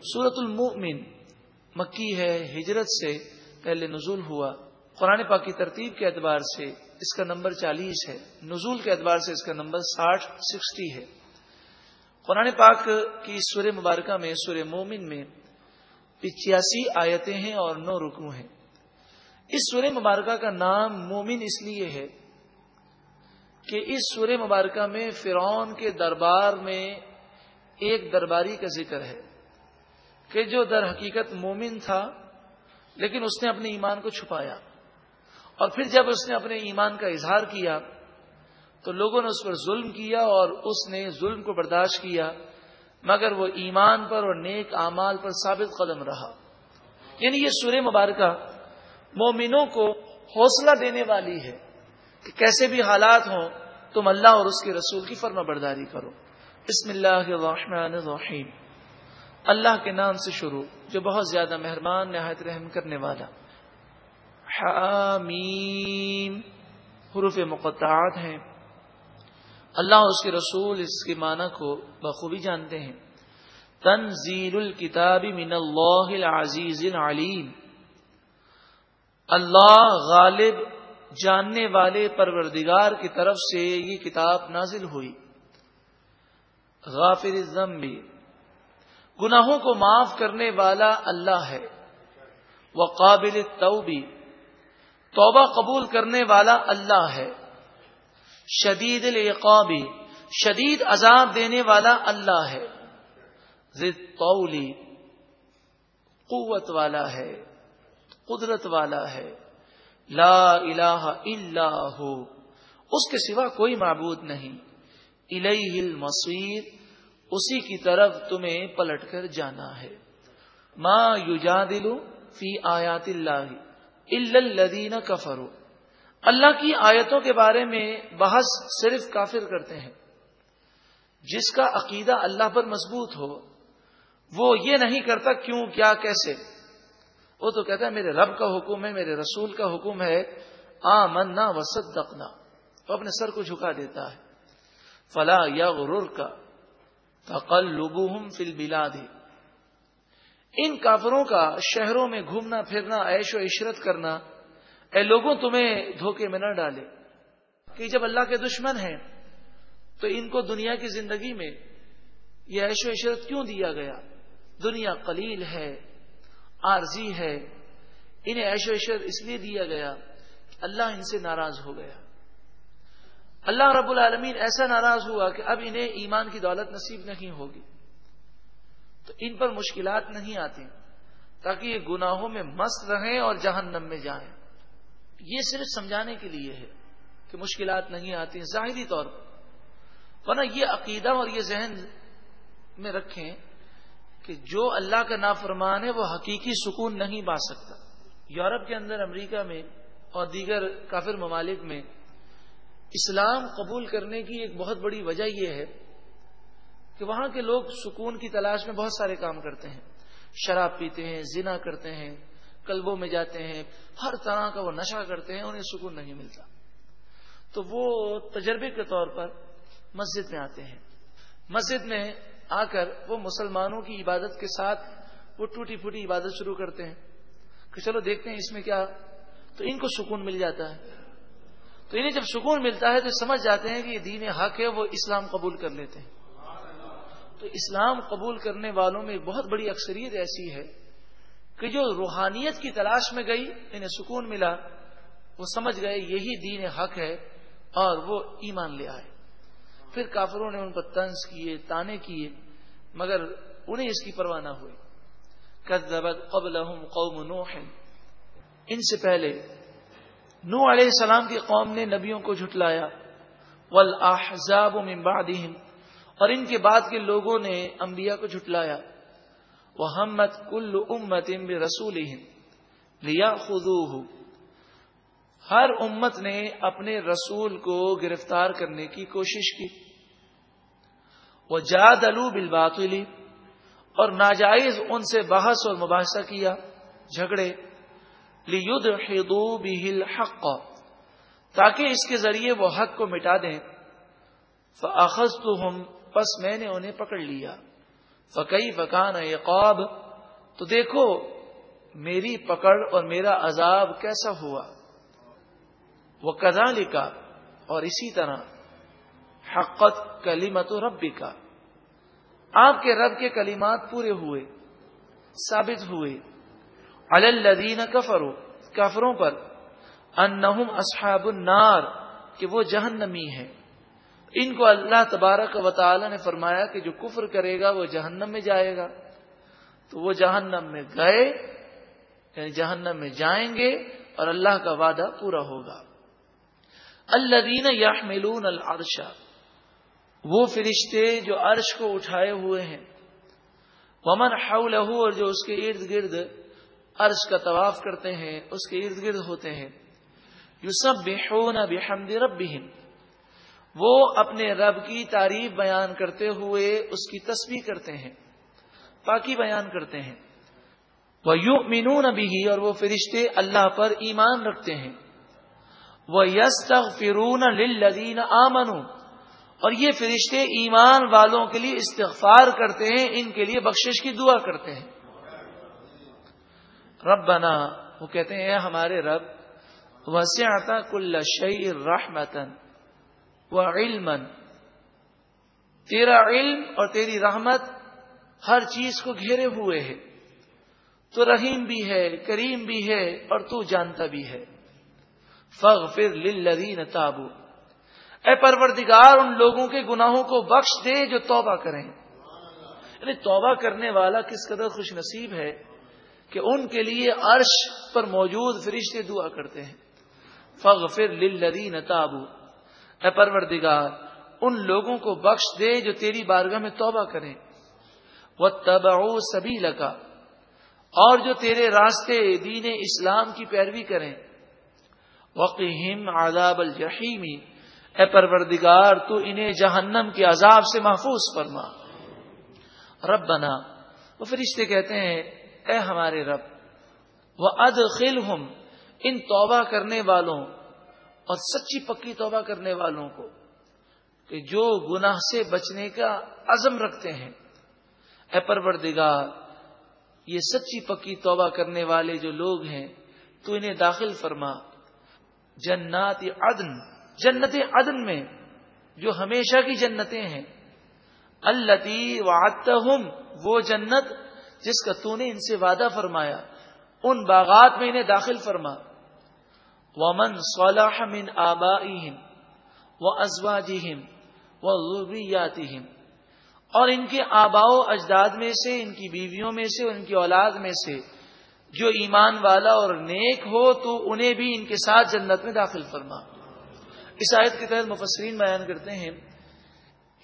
سورت المؤمن مکی ہے، ہجرت سے پہلے نزول ہوا۔ قرآن پاک کی ترتیب کے اعتبار سے اس کا نمبر چالیس ہے۔ نزول کے اعتبار سے اس کا نمبر ساٹھ، سکسٹی ہے۔ قرآن پاک کی سور مبارکہ میں سور مومن میں پچاسی آیتیں ہیں اور نو رکو ہیں۔ اس سور مبارکہ کا نام مومن اس لیے ہے کہ اس سور مبارکہ میں فرعون کے دربار میں ایک درباری کا ذکر ہے۔ کہ جو در حقیقت مومن تھا، لیکن اس نے اپنے ایمان کو چھپایا۔ اور پھر جب اس نے اپنے ایمان کا اظہار کیا، تو لوگوں نے اس پر ظلم کیا اور اس نے ظلم کو برداشت کیا، مگر وہ ایمان پر اور نیک اعمال پر ثابت قدم رہا۔ یعنی یہ سورہ مبارکہ مومنوں کو حوصلہ دینے والی ہے کہ کیسے بھی حالات ہوں، تم اللہ اور اس کے رسول کی فرما برداری کرو۔ بسم اللہ الرحمن الرحیم۔ اللہ کے نام سے شروع، جو بہت زیادہ مہربان، نہایت رحم کرنے والا۔ حامیم۔ حروف مقطعات ہیں۔ اللہ اور اس کے رسول، اس کے معنی کو بخوبی جانتے ہیں۔ تنزیل الکتاب من اللہ العزیز العلیم۔ اللہ غالب، جاننے والے پروردگار کی طرف سے یہ کتاب نازل ہوئی۔ غافر الذنب۔ گناہوں کو معاف کرنے والا اللہ ہے۔ وہ قابل توبی توبہ قبول کرنے والا اللہ ہے۔ شدید العقابی شدید عذاب دینے والا اللہ ہے۔ طولی قوت والا ہے، قدرت والا ہے۔ لا الہ الا ہو، اس کے سوا کوئی معبود نہیں۔ الیہ المصیر اسی کی طرف تمہیں پلٹ کر جانا ہے۔ ماں یو دلو فی آیات اللہ الدین کفرو اللہ کی آیتوں کے بارے میں بحث صرف کافر کرتے ہیں۔ جس کا عقیدہ اللہ پر مضبوط ہو، وہ یہ نہیں کرتا کیوں، کیا، کیسے۔ وہ تو کہتا ہے، میرے رب کا حکم ہے، میرے رسول کا حکم ہے۔ آ منا وسط وہ اپنے سر کو جھکا دیتا ہے۔ فلا یا غرور کا تقلبهم فی البلاد. ان کافروں کا شہروں میں گھومنا پھرنا، عیش و عشرت کرنا، اے لوگوں تمہیں دھوکے میں نہ ڈالے۔ کہ جب اللہ کے دشمن ہیں، تو ان کو دنیا کی زندگی میں یہ عیش و عشرت کیوں دیا گیا؟ دنیا قلیل ہے، عارضی ہے، انہیں عیش و عشرت اس لیے دیا گیا کہ اللہ ان سے ناراض ہو گیا۔ اللہ رب العالمین ایسا ناراض ہوا کہ اب انہیں ایمان کی دولت نصیب نہیں ہوگی۔ تو ان پر مشکلات نہیں آتی، تاکہ یہ گناہوں میں مست رہیں اور جہنم میں جائیں۔ یہ صرف سمجھانے کے لیے ہے کہ مشکلات نہیں آتی ظاہری طور پر۔ ورنہ یہ عقیدہ اور یہ ذہن میں رکھیں کہ جو اللہ کا نافرمان ہے، وہ حقیقی سکون نہیں با سکتا۔ یورپ کے اندر، امریکہ میں اور دیگر کافر ممالک میں اسلام قبول کرنے کی ایک بہت بڑی وجہ یہ ہے کہ وہاں کے لوگ سکون کی تلاش میں بہت سارے کام کرتے ہیں۔ شراب پیتے ہیں، زنا کرتے ہیں کلبوں میں جاتے ہیں، ہر طرح کا وہ نشہ کرتے ہیں، انہیں سکون نہیں ملتا۔ تو وہ تجربے کے طور پر مسجد میں آتے ہیں۔ مسجد میں آ کر وہ مسلمانوں کی عبادت کے ساتھ وہ ٹوٹی پھوٹی عبادت شروع کرتے ہیں کہ چلو دیکھتے ہیں اس میں کیا تو ان کو سکون مل جاتا ہے۔ تو انہیں جب سکون ملتا ہے تو سمجھ جاتے ہیں کہ یہ دین حق ہے، وہ اسلام قبول کر لیتے ہیں۔ تو اسلام قبول کرنے والوں میں بہت بڑی اکثریت ایسی ہے کہ جو روحانیت کی تلاش میں گئی، انہیں سکون ملا، وہ سمجھ گئے یہی دین حق ہے اور وہ ایمان لے آئے۔ پھر کافروں نے ان پر طنز کیے، تانے کیے، مگر انہیں اس کی پرواہ نہ ہوئی۔ قبل قوم نوح۔ ان سے پہلے نو علیہ السلام کی قوم نے نبیوں کو جھٹلایا۔ والاحزاب من بعدهم۔ اور ان کے بعد کے لوگوں نے انبیاء کو جھٹلایا۔ وہ ہمت کل امت رسول لیا ہر امت نے اپنے رسول کو گرفتار کرنے کی کوشش کی۔ وہ جاد الو اور ناجائز ان سے بحث اور مباحثہ کیا، جھگڑے۔ الحق، تاکہ اس کے ذریعے وہ حق کو مٹا دیں۔ فاخذ تو ہم پس میں نے انہیں پکڑ لیا۔ فقی فقان یقاب تو دیکھو میری پکڑ اور میرا عذاب کیسا ہوا۔ وہ کدا لکھا اور اسی طرح۔ حقت کلیمت و ربی کا آپ کے رب کے کلیمات پورے ہوئے، ثابت ہوئے۔ الدین کفرو کفروں پر، انہم اصحاب النار، کہ وہ جہنمی ہے ان کو اللہ تبارک و تعالی نے فرمایا کہ جو کفر کرے گا، وہ جہنم میں جائے گا۔ تو وہ جہنم میں گئے یعنی جہنم میں جائیں گے اور اللہ کا وعدہ پورا ہوگا۔ اللہ دین یا ملون العرشا وہ فرشتے جو عرش کو اٹھائے ہوئے ہیں۔ ومن حولہ، اور جو اس کے ارد گرد عرش کا طواف کرتے ہیں، اس کے ارد گرد ہوتے ہیں۔ یو سب بے رب وہ اپنے رب کی تعریف بیان کرتے ہوئے اس کی تسبیح کرتے ہیں، پاکی بیان کرتے ہیں۔ وہ یو مینون بھی اور وہ فرشتے اللہ پر ایمان رکھتے ہیں۔ وہ یس فرون لدین اور یہ فرشتے ایمان والوں کے لیے استغفار کرتے ہیں، ان کے لیے بخشش کی دعا کرتے ہیں۔ رب بنا وہ کہتے ہیں ہمارے رب، وسعت کل شعی رحمتن و علم تیرا علم اور تیری رحمت ہر چیز کو گھیرے ہوئے ہے۔ تو رحیم بھی ہے، کریم بھی ہے، اور تو جانتا بھی ہے۔ فغ فر لدین تابو اے پروردگار، ان لوگوں کے گناہوں کو بخش دے جو توبہ کریں۔ یعنی توبہ کرنے والا کس قدر خوش نصیب ہے۔ کہ ان کے لیے عرش پر موجود فرشتے دعا کرتے ہیں۔ فغفر للذین تابو اے پروردگار، ان لوگوں کو بخش دے جو تیری بارگاہ میں توبہ کریں۔ وہ تباؤ سبھی لگا اور جو تیرے راستے دین اسلام کی پیروی کریں۔ وقیم عذاب الجحیمی اے پروردگار، تو انہیں جہنم کے عذاب سے محفوظ فرما۔ رب بنا وہ فرشتے کہتے ہیں اے ہمارے رب وہ اد ان توبہ کرنے والوں، اور سچی پکی توبہ کرنے والوں کو، کہ جو گناہ سے بچنے کا عزم رکھتے ہیں۔ اے پروردگار، یہ سچی پکی توبہ کرنے والے جو لوگ ہیں، تو انہیں داخل فرما۔ جنات عدن، جنت عدن میں جو ہمیشہ کی جنتیں ہیں التی وعدتہم وہ جنت جس کا تو نے ان سے وعدہ فرمایا، ان باغات میں انہیں داخل فرما۔ ومن صلاح من آبائهم وازواجهم وذرياتهم۔ اور ان کے آبا و اجداد میں سے، ان کی بیویوں میں سے، ان کی اولاد میں سے، جو ایمان والا اور نیک ہو، تو انہیں بھی ان کے ساتھ جنت میں داخل فرما۔ اس آیت کے تحت مفسرین بیان کرتے ہیں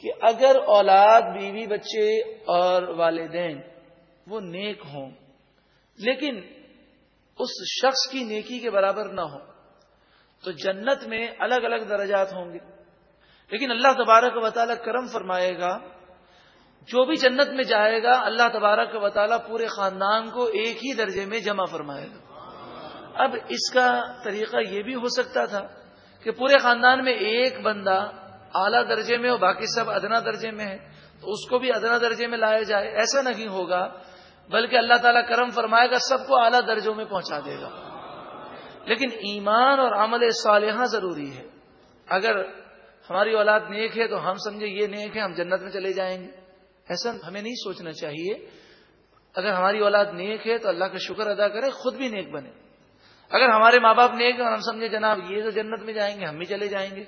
کہ اگر اولاد، بیوی، بچے اور والدین وہ نیک ہوں۔ لیکن اس شخص کی نیکی کے برابر نہ ہو تو جنت میں الگ الگ درجات ہوں گے۔ لیکن اللہ تبارک و تعالیٰ کرم فرمائے گا۔ جو بھی جنت میں جائے گا، اللہ تبارک و تعالیٰ پورے خاندان کو ایک ہی درجے میں جمع فرمائے گا۔ اب اس کا طریقہ یہ بھی ہو سکتا تھا کہ پورے خاندان میں ایک بندہ اعلیٰ درجے میں ہو، باقی سب ادنا درجے میں ہے تو اس کو بھی ادنا درجے میں لایا جائے۔ ایسا نہیں ہوگا بلکہ اللہ تعالیٰ کرم فرمائے گا، سب کو اعلیٰ درجوں میں پہنچا دے گا۔ لیکن ایمان اور عمل صالحہ ضروری ہے۔ اگر ہماری اولاد نیک ہے تو ہم سمجھے یہ نیک ہے، ہم جنت میں چلے جائیں گے۔ ایسا ہمیں نہیں سوچنا چاہیے۔ اگر ہماری اولاد نیک ہے تو اللہ کا شکر ادا کرے، خود بھی نیک بنے۔ اگر ہمارے ماں باپ نیک ہیں اور ہم سمجھے جناب یہ تو جنت میں جائیں گے، ہم بھی چلے جائیں گے۔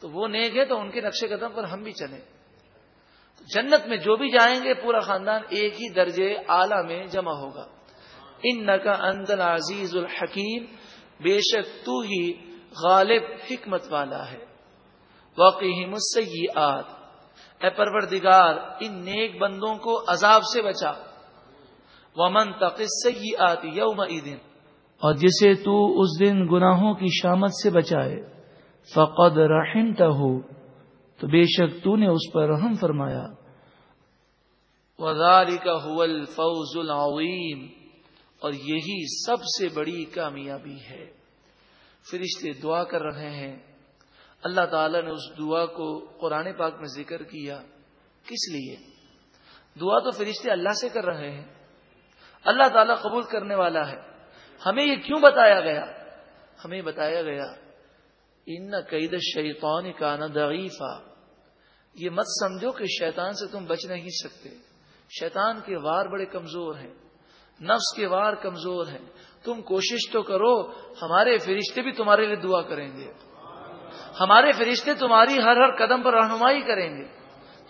تو وہ نیک ہے تو ان کے نقشے قدم پر ہم بھی چلیں۔ جنت میں جو بھی جائیں گے، پورا خاندان ایک ہی درجے اعلی میں جمع ہوگا۔ ان کا اندل عزیز الحکیم، بے شک تو ہی غالب حکمت والا ہے۔ واقعی مجھ سے اے پروردگار، ان نیک بندوں کو عذاب سے بچا۔ ومن تقص سے آتی یوم دن اور جسے تو اس دن گناہوں کی شامت سے بچائے۔ فقد رحم ہو تو بے شک تو نے اس پر رحم فرمایا۔ وذالک هو الفوز العظیم اور یہی سب سے بڑی کامیابی ہے۔ فرشتے دعا کر رہے ہیں۔ اللہ تعالی نے اس دعا کو قرآن پاک میں ذکر کیا۔ کس لیے؟ دعا تو فرشتے اللہ سے کر رہے ہیں۔ اللہ تعالیٰ قبول کرنے والا ہے۔ ہمیں یہ کیوں بتایا گیا؟ ہمیں بتایا گیا، ان قید شیطان کا نہ یہ مت سمجھو کہ شیطان سے تم بچ نہیں سکتے۔ شیطان کے وار بڑے کمزور ہیں، نفس کے وار کمزور ہیں۔ تم کوشش تو کرو، ہمارے فرشتے بھی تمہارے لیے دعا کریں گے۔ ہمارے فرشتے تمہاری ہر ہر قدم پر رہنمائی کریں گے۔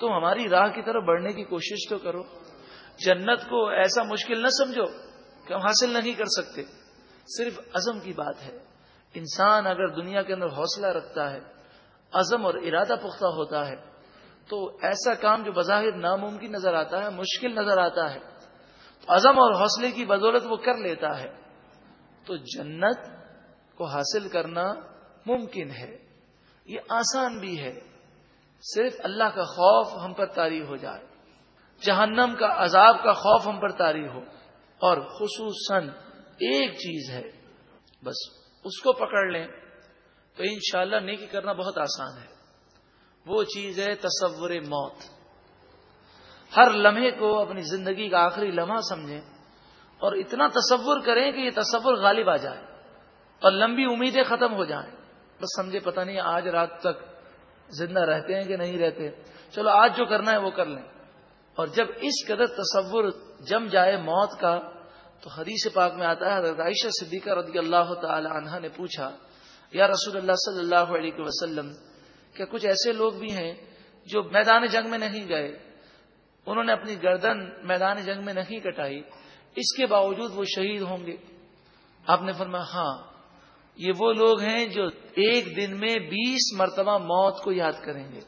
تم ہماری راہ کی طرف بڑھنے کی کوشش تو کرو۔ جنت کو ایسا مشکل نہ سمجھو کہ ہم حاصل نہیں کر سکتے۔ صرف عزم کی بات ہے۔ انسان اگر دنیا کے اندر حوصلہ رکھتا ہے، عزم اور ارادہ پختہ ہوتا ہے تو ایسا کام جو بظاہر ناممکن نظر آتا ہے، مشکل نظر آتا ہے۔ تو عزم اور حوصلے کی بدولت وہ کر لیتا ہے۔ تو جنت کو حاصل کرنا ممکن ہے۔ یہ آسان بھی ہے۔ صرف اللہ کا خوف ہم پر تاری ہو جائے۔ جہنم کا عذاب کا خوف ہم پر تاری ہو۔ اور خصوصاً ایک چیز ہے۔ بس اس کو پکڑ لیں۔ تو انشاءاللہ نیکی کرنا بہت آسان ہے۔ وہ چیز ہے تصور موت۔ ہر لمحے کو اپنی زندگی کا آخری لمحہ سمجھیں اور اتنا تصور کریں کہ یہ تصور غالب آ جائے اور لمبی امیدیں ختم ہو جائیں۔ بس سمجھے پتہ نہیں آج رات تک زندہ رہتے ہیں کہ نہیں رہتے۔ چلو آج جو کرنا ہے وہ کر لیں۔ اور جب اس قدر تصور جم جائے موت کا، تو حدیث پاک میں آتا ہے، حضرت عائشہ صدیقہ رضی اللہ تعالی عنہ نے پوچھا، یا رسول اللہ صلی اللہ علیہ وسلم کہ کچھ ایسے لوگ بھی ہیں جو میدان جنگ میں نہیں گئے۔ انہوں نے اپنی گردن میدان جنگ میں نہیں کٹائی۔ اس کے باوجود وہ شہید ہوں گے۔ آپ نے فرمایا ہاں یہ وہ لوگ ہیں جو ایک دن میں بیس مرتبہ موت کو یاد کریں گے۔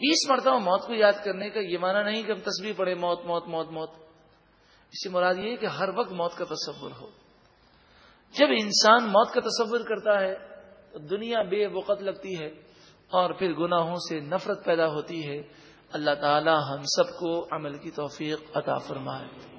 بیس مرتبہ موت کو یاد کرنے کا یہ معنی نہیں کہ ہم تصویر پڑے موت موت موت موت۔ اس سے مراد یہ کہ ہر وقت موت کا تصور ہو۔ جب انسان موت کا تصور کرتا ہے دنیا بے وقت لگتی ہے اور پھر گناہوں سے نفرت پیدا ہوتی ہے اللہ تعالی ہم سب کو عمل کی توفیق عطا فرمائے۔